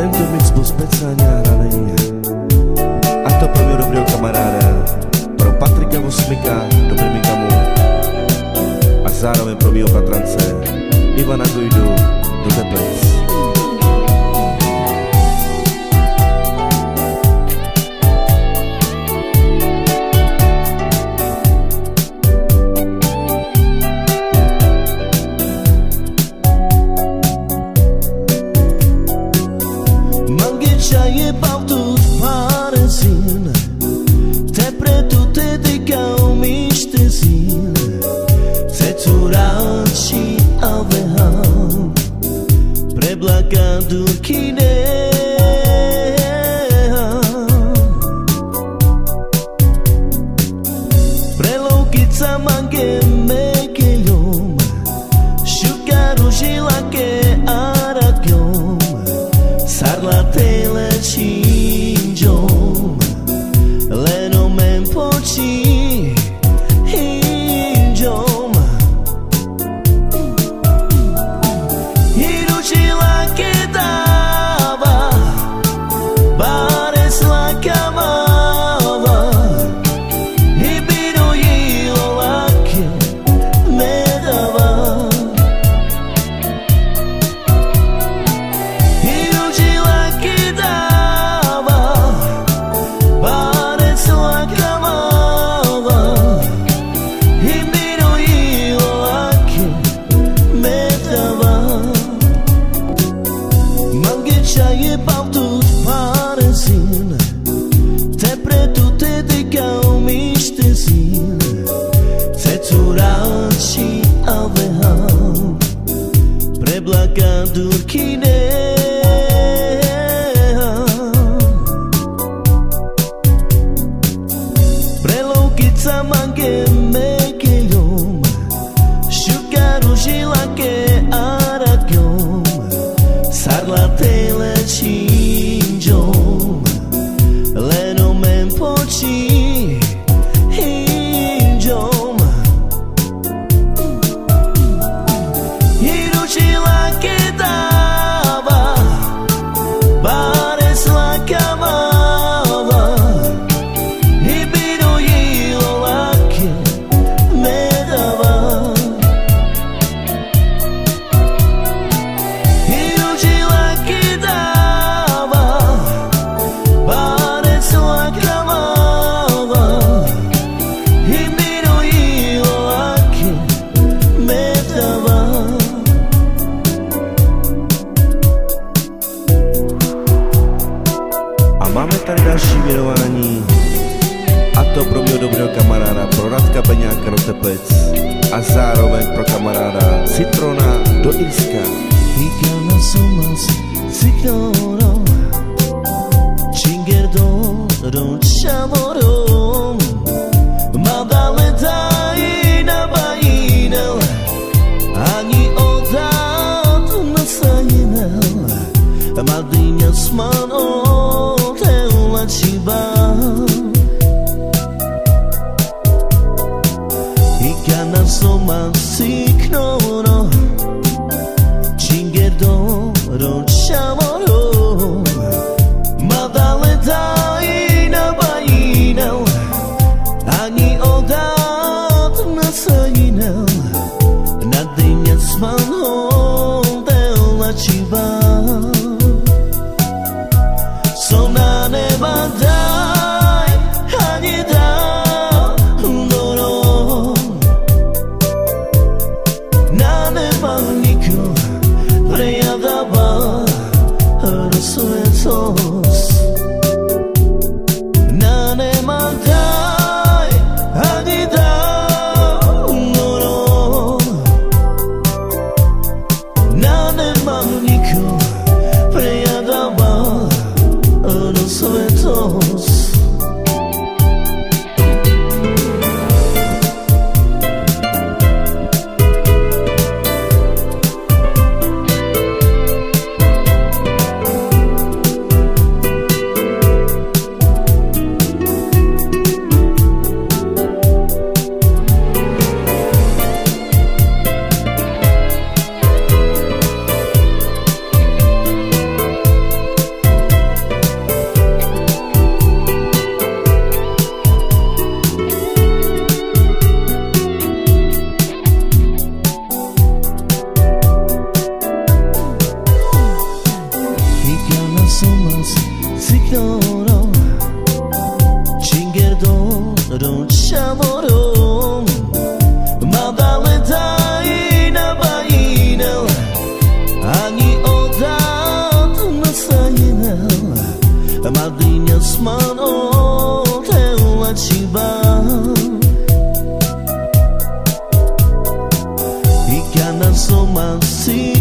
Tento mix byl speciálně nahraný. A to pro mého dobrého kamaráda Pro Patrika Vosmika do Birminghamu A zároveň pro mého bratrance Ivana Gojdu do Teplic quando naší alveão Preblagando que não Prelongica mangue mekelhom Shugaru jilake aragyom Sarlatela chim somos fiorou Cingerdorul chamorou Madalena Madrinha smanotela te bar céu Madrinhas mano teu atibão E que a nação macia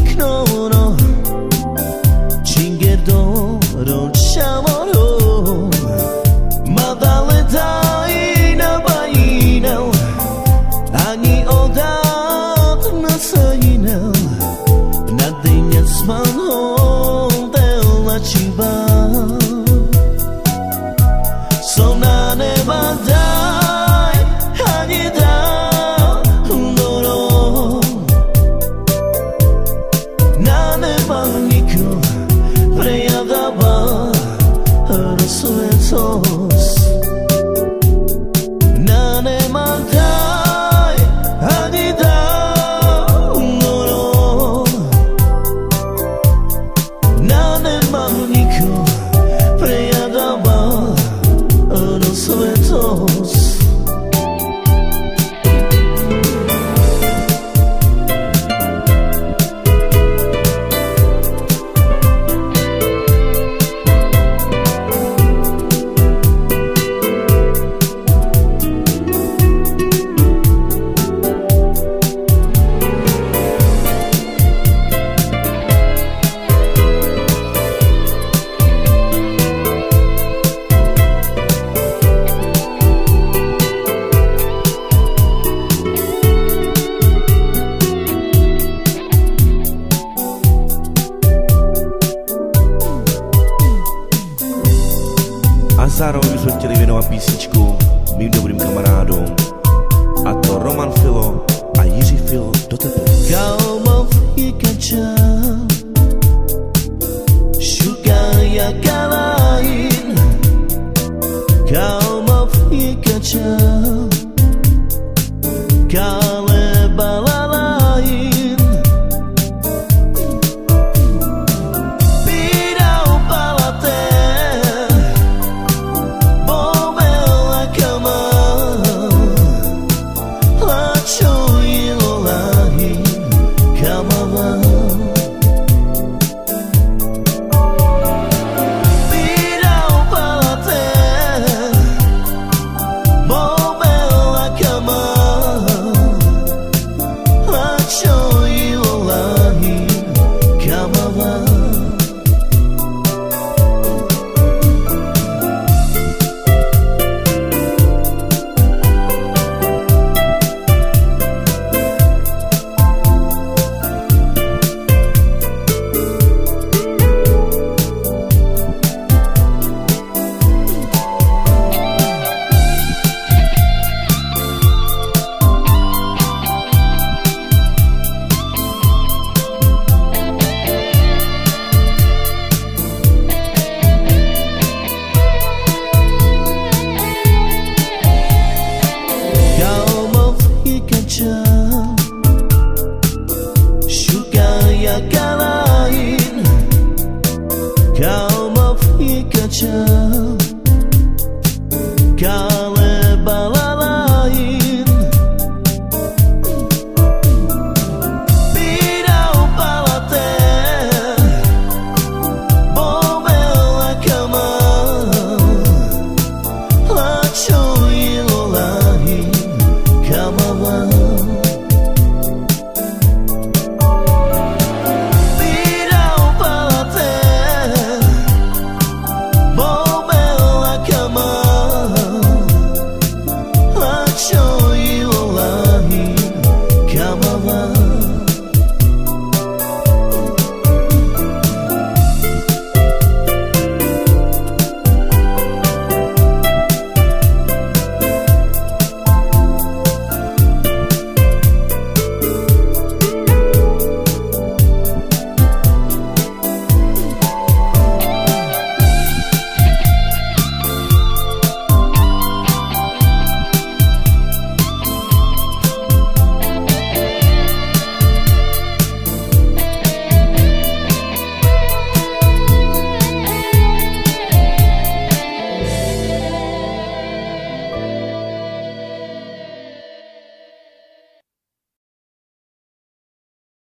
ceremony future